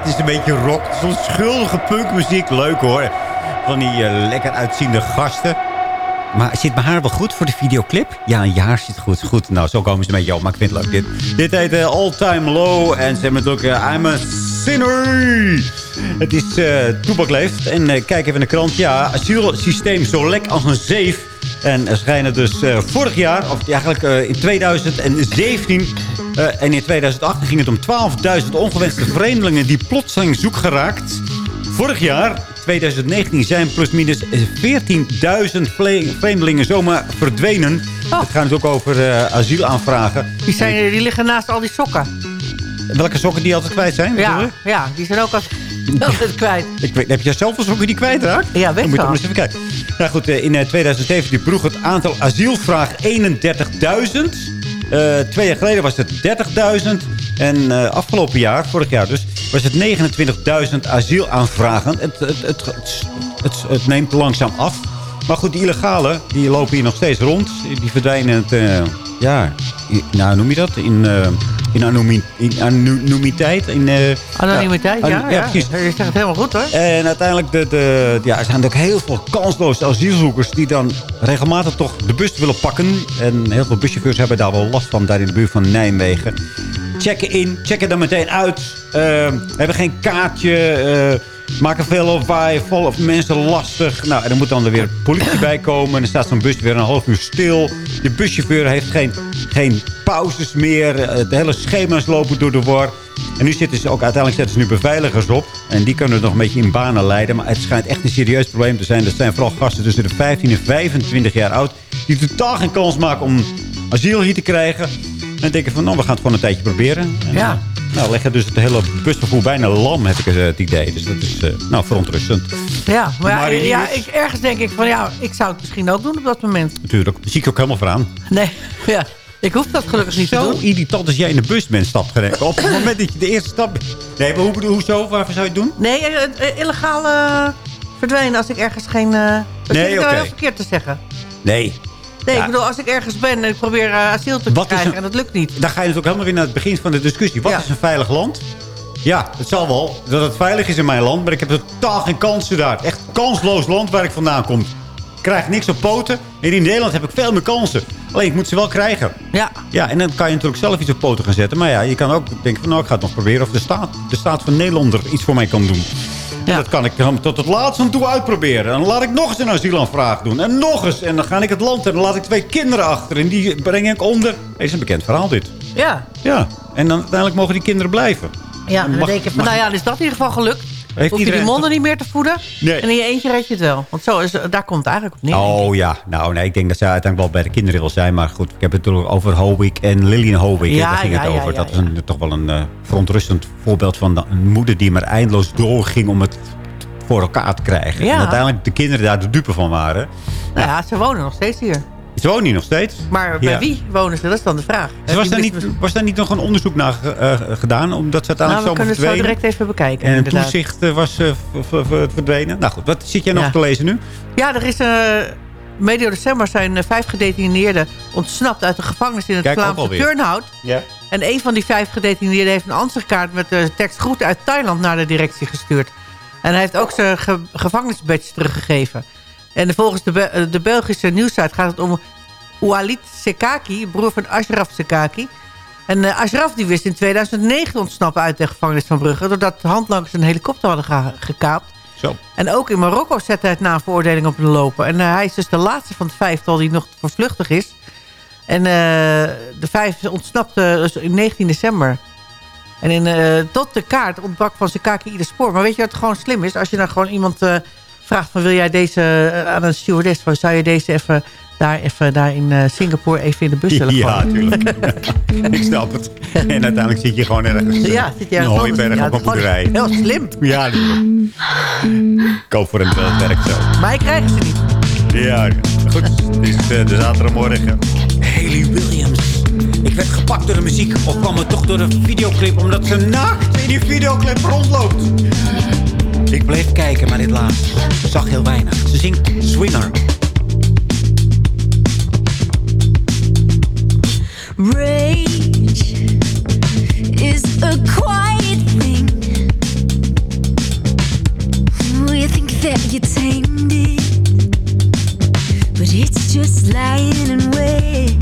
het is een beetje rock. Zo'n schuldige punkmuziek. Leuk hoor. Van die eh, lekker uitziende gasten. Maar zit mijn haar wel goed voor de videoclip? Ja, een jaar zit goed. Goed, nou, zo komen ze beetje op. Maar ik vind het leuk. Dit, dit heet eh, All Time Low. En ze hebben natuurlijk uh, I'm a Sinner. Het is uh, Toebak leeft. En kijk even in de krant. Ja, asielsysteem zo lek als een zeef. En er schijnen dus vorig jaar, of eigenlijk in 2017 uh, en in 2008 ging het om 12.000 ongewenste vreemdelingen die plotseling zoek geraakt. Vorig jaar, 2019, zijn plusminus 14.000 vreemdelingen zomaar verdwenen. Oh. Het gaat ook over asielaanvragen. Die, zijn, die liggen naast al die sokken. Welke sokken die altijd kwijt zijn? Ja, ja die zijn ook als, altijd kwijt. Ik weet, heb jij zelf wel sokken die kwijtraakt? Ja, weet je wel. eens even kijken. Nou goed, eh, in eh, 2017 droeg het aantal asielvraag 31.000. Eh, twee jaar geleden was het 30.000. En eh, afgelopen jaar, vorig jaar dus, was het 29.000 asielaanvragen. Het, het, het, neemt langzaam af. Maar goed, die illegalen, die lopen hier nog steeds rond. Die verdwijnen het, eh, ja, nou noem je dat? In, eh, in, in anonimiteit. In, eh, Anonimiteit, ja. ja, precies. Je zegt het helemaal goed, hoor. En uiteindelijk de, de, ja, er zijn ook heel veel kansloze asielzoekers... die dan regelmatig toch de bus willen pakken. En heel veel buschauffeurs hebben daar wel last van... daar in de buurt van Nijmegen. Checken in, checken er meteen uit. eh, hebben geen kaartje... eh, maken veel lawaai, vol of mensen lastig. Nou, en er moet dan er weer politie bij komen. En dan staat zo'n bus weer een half uur stil. De buschauffeur heeft geen, geen pauzes meer. Eh, De hele schema's lopen door de war. En nu zitten ze ook, uiteindelijk zetten ze nu beveiligers op. En die kunnen het nog een beetje in banen leiden. Maar het schijnt echt een serieus probleem te zijn. Dat zijn vooral gasten tussen de 15 en 25 jaar oud. Die totaal geen kans maken om asiel hier te krijgen. En denken van, nou, we gaan het gewoon een tijdje proberen. En, Ja. Eh, nou, leggen dus het hele busvervoer bijna lam, heb ik eh, het idee. Dus dat is, eh, nou, verontrustend. Ja, maar ja, ja, ik, ergens denk ik van ja, ik zou het misschien ook doen op dat moment. Natuurlijk, zie ik ook helemaal voor aan. Nee, ja, ik hoef dat gelukkig niet te Zo doen. irritant als jij in de bus bent stapt. Op het moment dat je de eerste stap... Nee, maar hoe, hoezo? Waarvoor zou je het doen? Nee, eh, eh, illegaal eh, verdwijnen als ik ergens geen... eh dat Nee, oké. heel verkeerd te zeggen. Nee. Nee, Ja. ik bedoel, als ik ergens ben en ik probeer eh, asiel te Wat krijgen een- en dat lukt niet. Dan ga je dus ook helemaal weer naar het begin van de discussie. Wat is een veilig land? Ja, het zal wel dat het veilig is in mijn land. Maar ik heb totaal geen kansen daar. Echt kansloos land waar ik vandaan kom. Ik krijg niks op poten. En in Nederland heb ik veel meer kansen. Alleen, ik moet ze wel krijgen. Ja. Ja, en dan kan je natuurlijk zelf iets op poten gaan zetten. Maar ja, je kan ook denken van, nou, ik ga het nog proberen. Of de staat, de staat van Nederlander iets voor mij kan doen. En dat kan ik dan tot het laatste aan toe uitproberen. En dan laat ik nog eens een asielaanvraag doen. En nog eens. En dan ga ik het land. En dan laat ik twee kinderen achter. En die breng ik onder. Het is een bekend verhaal, dit. Ja, Ja. En dan uiteindelijk mogen die kinderen blijven. ja en dan denk je van, mag- nou ja, dan is dat in ieder geval gelukt. Heeft Hoef je die monden niet meer te voeden. Nee. En in je eentje red je het wel. Want zo is, daar komt het eigenlijk op neer. Oh ja, nou nee, ik denk dat zij uiteindelijk wel bij de kinderen wil zijn. Maar goed, ik heb het natuurlijk over Howick en Lillian Howick. Ja, daar ging ja, het over. ja, dat is een, toch wel een eh, verontrustend voorbeeld van een moeder die maar eindeloos doorging om het voor elkaar te krijgen. En uiteindelijk de kinderen daar de dupe van waren. Nou ja, ze wonen nog steeds hier. Ze wonen hier nog steeds. Maar bij Ja. wie wonen ze? Dat is dan de vraag. Dus was, daar niet, was daar niet nog een onderzoek naar eh, gedaan? Omdat ze Nou, uiteindelijk we zo kunnen het zo direct even bekijken. En het inderdaad. toezicht eh, was eh, verdwenen. Nou goed, wat zit jij nog Ja. te lezen nu? Ja, er is eh medio december zijn vijf gedetineerden ontsnapt uit de gevangenis in het Kijk, Vlaamse. Turnhout. Ja. En een van die vijf gedetineerden heeft een ansichtkaart met de tekst groeten uit Thailand naar de directie gestuurd. En hij heeft ook zijn ge gevangenisbadge teruggegeven. En volgens de, Be- eh, de Belgische nieuwssite gaat het om Oualit Sekaki, broer van Ashraf Sekaki. En eh, Ashraf die wist in 2009 ontsnappen uit de gevangenis van Brugge... doordat handlangers een helikopter hadden ge- gekaapt. Zo. En ook in Marokko zette hij het na een veroordeling op de lopen. En eh, hij is dus de laatste van het vijftal die nog vervluchtig is. En de vijf ontsnapte dus in 19 december. En in, tot de kaart ontbrak van Sekaki ieder spoor. Maar weet je wat gewoon slim is? Als je dan gewoon iemand vraagt van... wil jij deze eh, aan een stewardess... Van, zou je deze even daar, even daar in eh, Singapore even in de bus willen Ja, natuurlijk. ik snap het. En uiteindelijk zit je gewoon ergens eh, Ja, zit je in een ergens hooiberg anders. Ja, op een boerderij. Heel slim. Ja, natuurlijk. Koop voor een het werkt zo. Maar krijgen ze niet. Ja, goed. Het is eh, de zaterdagmorgen. Haley Williams. Ik werd gepakt door de muziek. Of kwam het toch door de videoclip. Omdat ze naakt in die videoclip rondloopt. Ik bleef kijken, maar dit laatst zag heel weinig. Ze zingt Swimmer. Rage is a quiet thing. You think that you tamed it, but it's just lying in wait.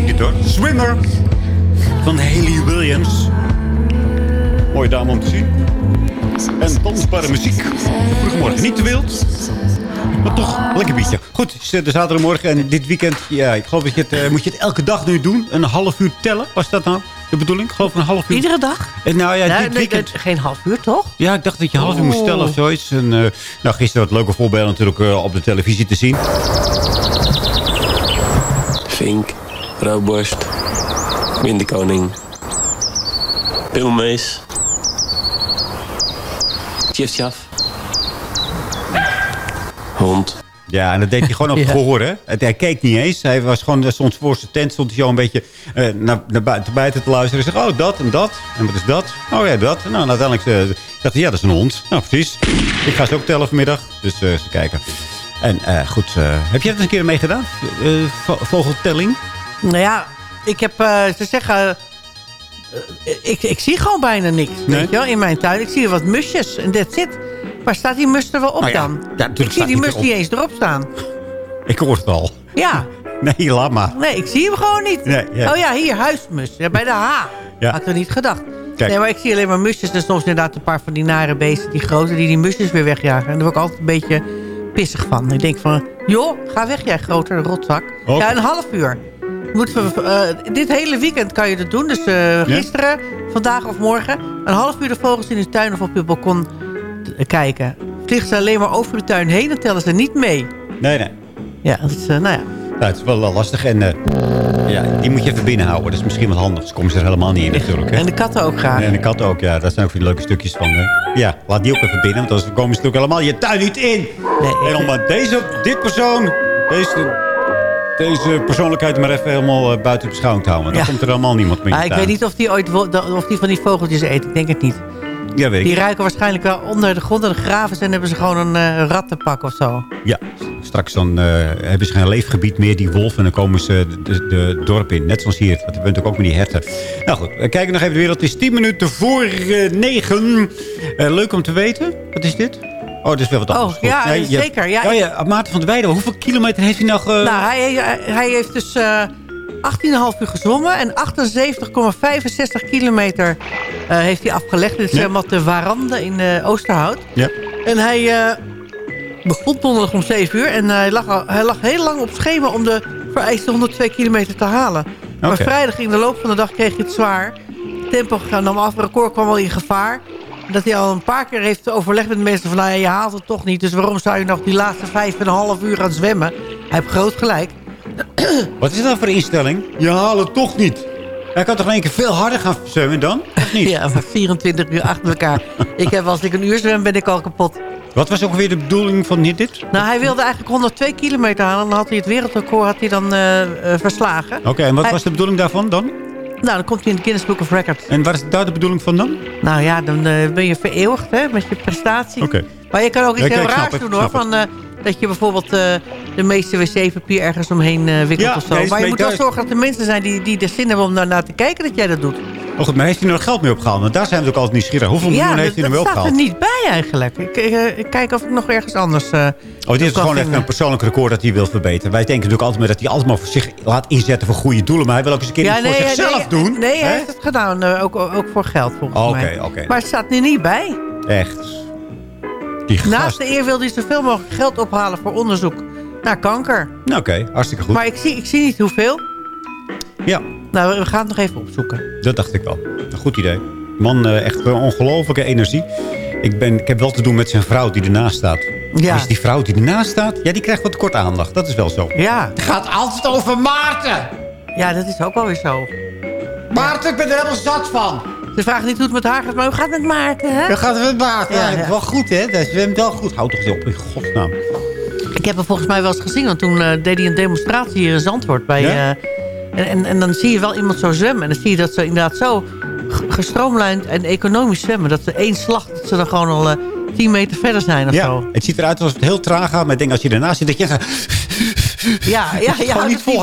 Muziek dit hoor. Swimmer van Haley Williams. Mooie dame om te zien. En dansbare muziek. Goedemorgen. Niet te wild. Maar toch, lekker bietje. Goed, het is eh, de zaterdagmorgen en dit weekend... Ja, ik geloof dat je het... eh, moet je het elke dag nu doen? Een half uur tellen? Was dat nou de bedoeling? Ik geloof een half uur. Iedere dag? En nou ja, Nee, dit weekend... nee, geen half uur, toch? Ja, ik dacht dat je een half uur moest Oh. tellen of zoiets. En, eh, nou, gisteren wat leuke voorbeelden natuurlijk eh, op de televisie te zien. Vink, roodborst, winterkoning, pilmees, tjiftjaf, hond. Ja, en dat deed hij gewoon op het Ja. gehoor, hè? Hij keek niet eens. Hij was gewoon, eh, stond voor zijn tent, stond hij zo een beetje eh, naar, naar buiten, buiten te luisteren. Hij zegt, oh, dat en dat. En wat is dat? Oh ja, dat. Nou, en uiteindelijk eh, dacht hij, ja, dat is een hond. Nou, precies. Ik ga ze ook tellen vanmiddag. Dus eh eens kijken. En eh, goed, eh, heb jij dat eens een keer meegedaan? Eh, vo- vogeltelling? Nou ja, ik heb, eh, ze zeggen... eh, ik, ik zie gewoon bijna niks, Nee? weet je wel, in mijn tuin. Ik zie wat musjes en that's it. Maar staat die mus er wel op Nou ja, dan? ja, ik zie die mus niet eens erop staan. Ik hoor het al. Ja, Nee, laat maar. nee, ik zie hem gewoon niet. Nee, ja. Oh ja, hier, huismus. Ja, bij de H. Ja. Had ik er niet gedacht. Kijk. Nee, maar ik zie alleen maar musjes. En soms inderdaad een paar van die nare beesten, die grote, die die musjes weer wegjagen. En daar word ik altijd een beetje pissig van. Ik denk van, joh, ga weg jij grote rotzak. Ja, een half uur. We- eh, dit hele weekend kan je dat doen. Dus eh, gisteren, vandaag of morgen. Een half uur de vogels in je tuin of op je balkon t- kijken. Vliegen ze alleen maar over de tuin heen en tellen ze niet mee. Nee, nee. Ja, dat is, eh, nou ja. Nou, het is wel eh, lastig. En eh, ja, die moet je even binnenhouden. Dat is misschien wat handig. Ze komen ze er helemaal niet in natuurlijk. Hè? En de katten ook graag. En de katten ook, ja. Dat zijn ook weer leuke stukjes van... eh, ja, laat die ook even binnen. Want anders komen ze natuurlijk helemaal je tuin niet in. en om deze, dit persoon... Deze, deze persoonlijkheid maar even helemaal eh, buiten beschouwing te houden. Dan Ja. komt er helemaal niemand meer Ah, ik weet niet of die ooit of die van die vogeltjes eet. Ik denk het niet. Ja, weet ik Die ruiken waarschijnlijk wel onder de grond. En de graven zijn hebben ze gewoon een eh, rat te pakken of zo. Ja, straks dan eh, hebben ze geen leefgebied meer, die wolven. En dan komen ze de, dorp in. Net zoals hier. Want we hebben natuurlijk ook met die herten. Nou goed, we kijken nog even de wereld. Het is 10 minuten voor eh, 9. Eh, leuk om te weten. Wat is dit? Oh, dit is wel wat anders. Oh, ja, zeker. Ja, oh, ja, Maarten van der Weijden. Hoeveel kilometer heeft hij nog... eh, Nou, hij, hij, hij heeft dus eh 18,5 uur gezwommen. En 78,65 kilometer eh, heeft hij afgelegd. Dit is Ja. helemaal de Warande in eh, Oosterhout. Ja. En hij eh, begon donderdag om 7 uur. En hij, lag al, hij lag heel lang op schema om de vereiste 102 kilometer te halen. Maar vrijdag in de loop van de dag kreeg hij het zwaar. Tempo nam af, record kwam al in gevaar. Dat hij al een paar keer heeft overlegd met de mensen van... Nou ja, je haalt het toch niet, dus waarom zou je nog die laatste vijf en een half uur gaan zwemmen? Hij heeft groot gelijk. Wat is dat voor instelling? Je haalt het toch niet. Hij kan toch in één keer veel harder gaan zwemmen dan? Of niet? Ja, maar 24 uur achter elkaar. ik heb, als ik een uur zwem, ben ik al kapot. Wat was ook weer de bedoeling van dit? dit? Nou, hij wilde eigenlijk 102 kilometer halen. Dan had hij het wereldrecord had hij dan eh, eh, verslagen. Oké, en wat Hij- was de bedoeling daarvan dan? Nou, dan komt hij in de Guinness Book of Records. En wat is daar de bedoeling van dan? Nou ja, dan eh, ben je vereeuwigd hè, met je prestatie. Oké. Maar je kan ook iets Ja, heel raars doen hoor. Van, eh, dat je bijvoorbeeld eh, de meeste wc-papier ergens omheen eh, wikkelt Ja, of zo. maar je moet wel zorgen dat er mensen zijn die, die er zin hebben om daarnaar te kijken dat jij dat doet. Oh goed, maar heeft hij er nog geld mee opgehaald? Want daar zijn we ook altijd nieuwsgierig. Hoeveel miljoen ja, heeft hij er mee dat staat er opgehaald? niet bij eigenlijk. Ik, ik, ik kijk of ik nog ergens anders... Oh, dit is gewoon echt een persoonlijk record dat hij wil verbeteren. Wij denken natuurlijk altijd maar dat hij altijd maar voor zich laat inzetten voor goede doelen. Maar hij wil ook eens een keer iets voor zichzelf nee, doen. Nee, hij heeft het gedaan. ook, ook voor geld volgens mij. oké. Maar het staat er niet bij. Echt. Die. Naast de eer wil hij zoveel mogelijk geld ophalen voor onderzoek naar kanker. Nou, Oké, hartstikke goed. Maar ik zie, ik zie niet hoeveel. Ja, Nou, we gaan het nog even opzoeken. dat dacht ik wel. Een goed idee. Man, eh, echt een ongelofelijke energie. Ik, ben, ik heb wel te doen met zijn vrouw die ernaast staat. Ja. Dus die vrouw die ernaast staat, ja, die krijgt wat kort aandacht. Dat is wel zo. Ja. Het gaat altijd over Maarten. Ja, dat is ook alweer zo. Maarten, ik ben er helemaal zat van. Ze vragen niet hoe het met haar gaat, maar hoe gaat het met Maarten, hè? Dat gaat het met Maarten. Ja, wel goed, hè? Dat zwemt wel goed. Houd toch eens op, in godsnaam. Ik heb hem volgens mij wel eens gezien, want toen eh, deed hij een demonstratie hier in Zandvoort bij, Ja? eh, En, en, en dan zie je wel iemand zo zwemmen. En dan zie je dat ze inderdaad zo gestroomlijnd en economisch zwemmen. Dat ze één slag, dat ze dan gewoon al eh, 10 meter verder zijn of Ja, zo. het ziet eruit alsof het heel traag gaat. Maar ik denk als je ernaast zit, dat je... Ja, ja, ja, niet het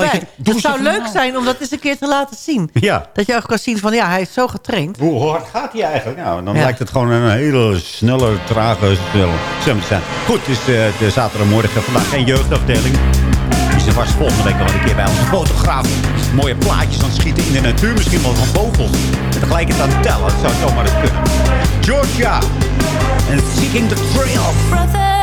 vol. zou leuk zijn om dat eens een keer te laten zien. Ja. Dat je ook kan zien van, ja, hij is zo getraind. Hoe hard gaat hij eigenlijk? Nou, dan Ja. lijkt het gewoon een hele snelle, trage zwem te zijn. Goed, het is eh, de zaterdagmorgen. Vandaag geen jeugdafdeling. Die is vast volgende week nog wel een keer bij onze fotograaf. Mooie plaatjes aan het schieten in de natuur. Misschien wel van vogels. En tegelijkertijd aan het tellen. Dat zou zomaar kunnen. Georgia. En Seeking the Trail.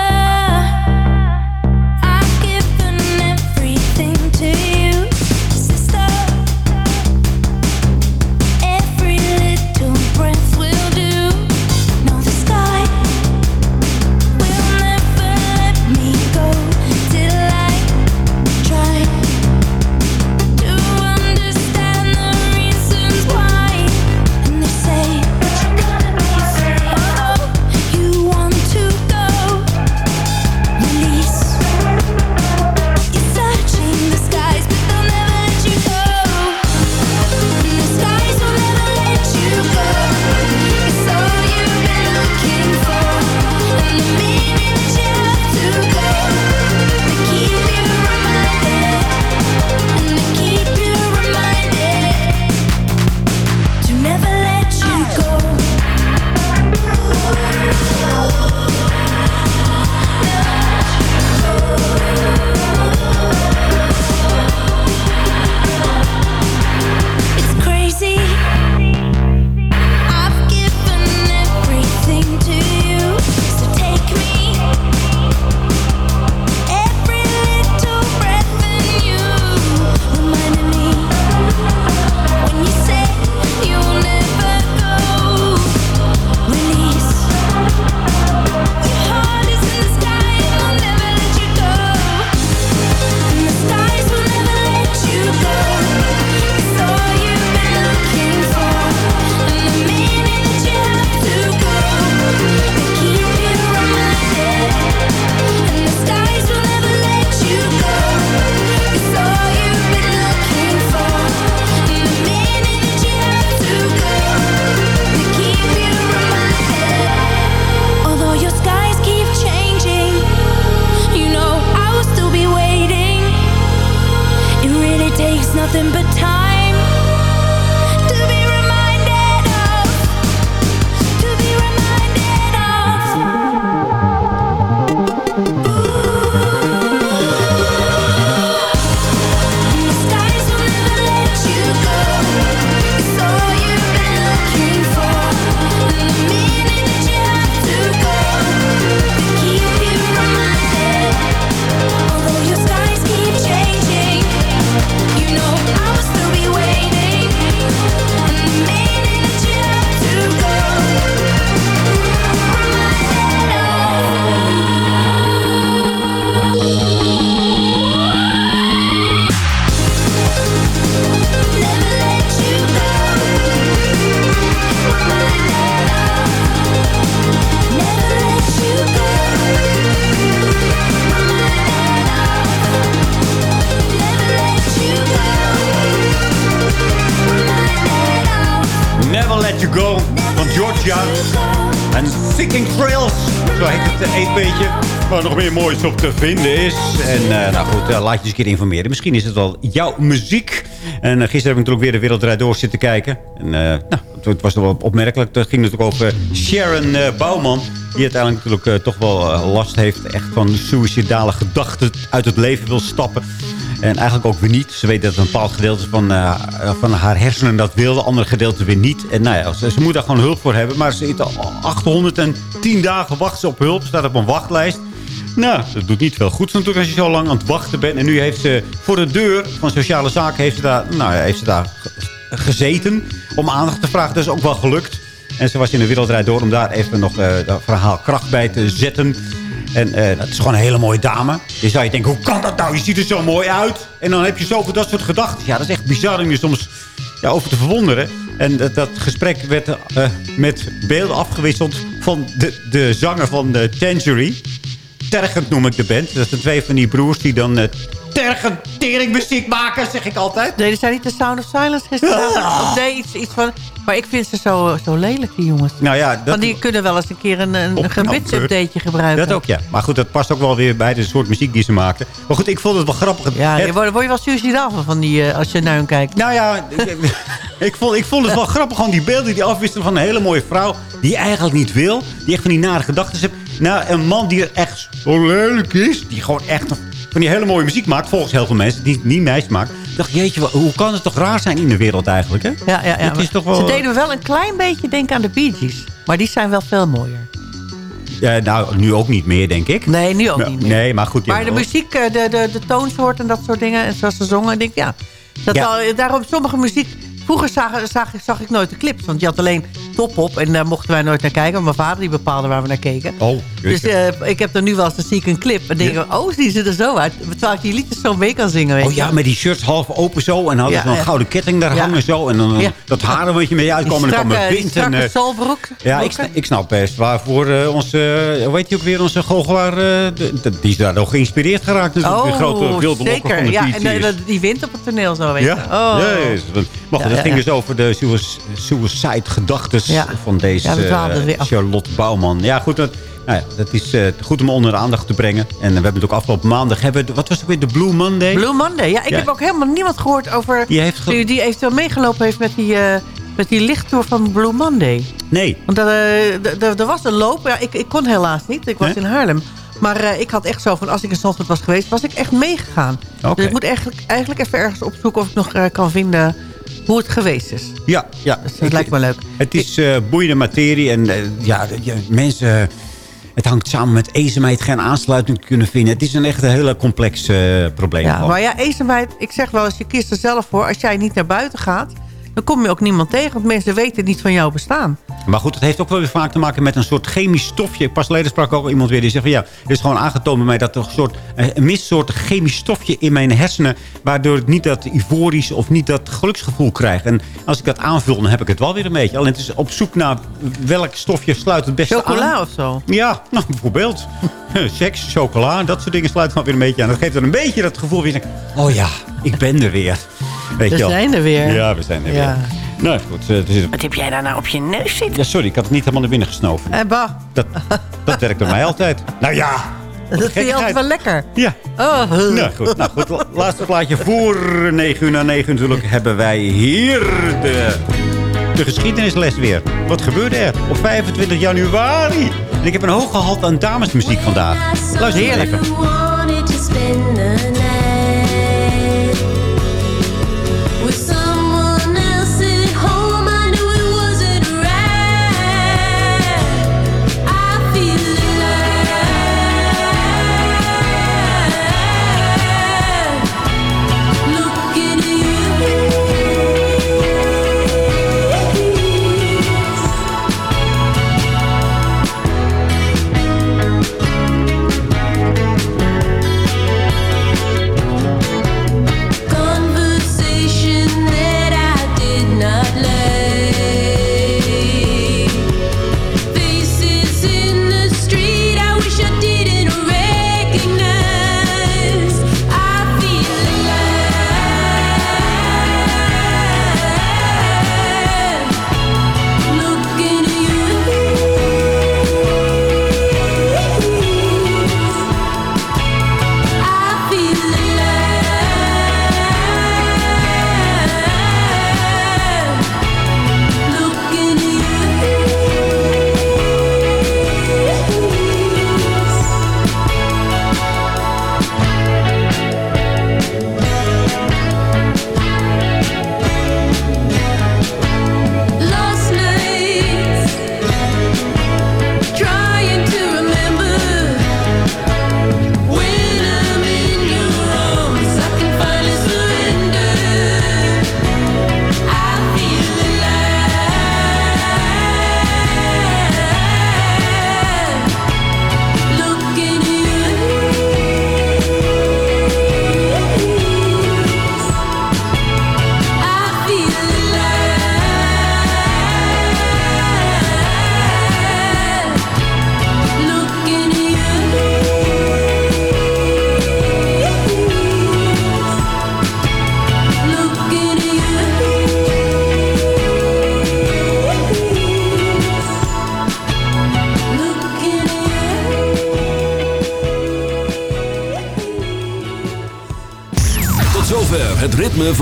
Nog meer moois op te vinden is. En eh, nou goed, eh, laat je eens een keer informeren. Misschien is het wel jouw muziek. En eh, gisteren heb ik natuurlijk weer de Wereldrijd Door zitten kijken. En nou, het, was wel opmerkelijk. Het ging natuurlijk over Sharon Bouwman. Die uiteindelijk natuurlijk toch wel last heeft. Echt van suïcidale gedachten uit het leven wil stappen. En eigenlijk ook weer niet. Ze weet dat een bepaald gedeelte van, van haar hersenen dat wil. De andere gedeelte weer niet. En nou ja, ze, moet daar gewoon hulp voor hebben. Maar ze zit al 810 dagen wacht ze op hulp. Staat op een wachtlijst. Nou, dat doet niet veel goed natuurlijk als je zo lang aan het wachten bent. En nu heeft ze voor de deur van sociale zaken heeft ze daar, nou, ja, heeft ze daar ge- gezeten. Om aandacht te vragen. Dat is ook wel gelukt. En ze was in de wereldrijd door om daar even nog eh dat verhaal kracht bij te zetten. En eh dat is gewoon een hele mooie dame. Je zou je denken, hoe kan dat nou? Je ziet er zo mooi uit. En dan heb je zoveel dat soort gedachten. Ja, dat is echt bizar om je soms ja, over te verwonderen. En dat, dat gesprek werd eh, met beelden afgewisseld van de, de zanger van de Tangerine. Tergend noem ik de band. Dat zijn twee van die broers die dan eh, tergen, tering muziek maken, zeg ik altijd. Nee, die zijn niet de Sound of Silence gisteravond. Ah. Nee, iets, iets van... Maar ik vind ze zo, zo lelijk, die jongens. Nou ja, dat, Want die kunnen wel eens een keer een, een, gebitsupdateje gebruiken. dat ook, ja. Maar goed, dat past ook wel weer bij de soort muziek die ze maakten. Maar goed, ik vond het wel grappig. Ja, Het- word, je wel suicidaal van, van die, eh, als je naar hem kijkt. Nou ja, ik, ik, vond, ik vond het wel grappig. Gewoon die beelden die afwisselen van een hele mooie vrouw. Die eigenlijk niet wil. Die echt van die nare gedachten heeft. Nou, een man die er echt zo lelijk is. Die gewoon echt van die hele mooie muziek maakt. Volgens heel veel mensen. Die niet nice maakt. Ik dacht, jeetje, hoe kan het toch raar zijn in de wereld eigenlijk, hè? Ja, ja, ja. Het is toch wel... Ze deden wel een klein beetje denken aan de Bee Gees. Maar die zijn wel veel mooier. Ja, nou, nu ook niet meer, denk ik. Nee, nu ook Nou, niet meer. Nee, maar goed. Maar de muziek, eh, de, de, de toonsoort en dat soort dingen. En zoals ze zongen, denk ik, ja. Dat Ja. Al, daarom sommige muziek... Vroeger zag, zag, zag ik nooit de clips. Want je had alleen top op. En daar mochten wij nooit naar kijken. Want mijn vader die bepaalde waar we naar keken. Oh, Dus eh, ik heb er nu wel eens, dan zie ik een clip. En denk ik, oh, die ziet er zo uit. Terwijl ik die liedjes zo mee kan zingen, weet Oh je ja, met die shirts half open zo. En hadden Ja, ze een gouden ketting daar hangen zo. En dan eh, dat haar een beetje mee uitkomen. En dan kwam er die wind. En, solbroek. ja, ik, ik snap best waarvoor eh, onze... hoe heet die ook weer? Onze goochelaar. die is daar nog geïnspireerd geraakt. natuurlijk. Oh, grote wilde zeker. van de Ja, en die wint op het toneel zo, weet je. Ja, Oh. Jezus. Maar goed, Ja, dat ging dus over de suicide-gedachten Ja. van deze. Charlotte Bouwman. Ja, goed, dat, nou ja, dat is eh, goed om onder de aandacht te brengen. En we hebben het ook afgelopen maandag... Hebben we, wat was het ook weer? De Blue Monday? Blue Monday. Ja, ik Ja. heb ook helemaal niemand gehoord over... Die heeft die, die eventueel meegelopen heeft met die, eh, met die lichttour van Blue Monday. Nee. Want er, eh, er was een loop. Ja, ik, ik kon helaas niet. Ik was Nee? in Haarlem. Maar ik had echt zo van, als ik in Zandvoort was geweest... was ik echt meegegaan. Dus ik moet eigenlijk, eigenlijk even ergens opzoeken... of ik nog kan vinden hoe het geweest is. Ja, ja. Dus dat lijkt me leuk. Het is boeiende materie. En ja, mensen... Het hangt samen met eenzaamheid, geen aansluiting kunnen vinden. Het is een echt een hele complex eh, probleem. Ja, gewoon. maar ja, eenzaamheid, ik zeg wel eens, je kiest er zelf voor. Als jij niet naar buiten gaat, dan kom je ook niemand tegen. Want mensen weten niet van jouw bestaan. Maar goed, het heeft ook wel weer vaak te maken met een soort chemisch stofje. Pas geleden sprak ook iemand weer die zegt van ja, er is gewoon aangetoond bij mij dat er een soort eh, een missoort chemisch stofje in mijn hersenen, waardoor ik niet dat euforisch of niet dat geluksgevoel krijg. En als ik dat aanvul, dan heb ik het wel weer een beetje. Alleen het is op zoek naar welk stofje sluit het beste Chocola aan. of zo. Ja, nou bijvoorbeeld. Seks, chocola, dat soort dingen sluiten wel weer een beetje aan. Dat geeft dan een beetje dat gevoel weer. Oh ja, ik ben er weer. Weet We je wel. zijn er weer. Ja, we zijn er Ja. weer. Nou goed, eh, het is Wat heb jij daar nou op je neus zitten? ja, sorry, ik had het niet helemaal naar binnen gesnoven. Eh, bah, Dat, dat werkt bij mij altijd. Nou ja. dat vind je altijd wel lekker. Ja. Oh, Nou goed, nou goed. la- Laatste plaatje voor 9 uur na 9 uur natuurlijk hebben wij hier de, de geschiedenisles weer. Wat gebeurde er op 25 januari? En ik heb een hoog gehalte aan damesmuziek vandaag. Luister maar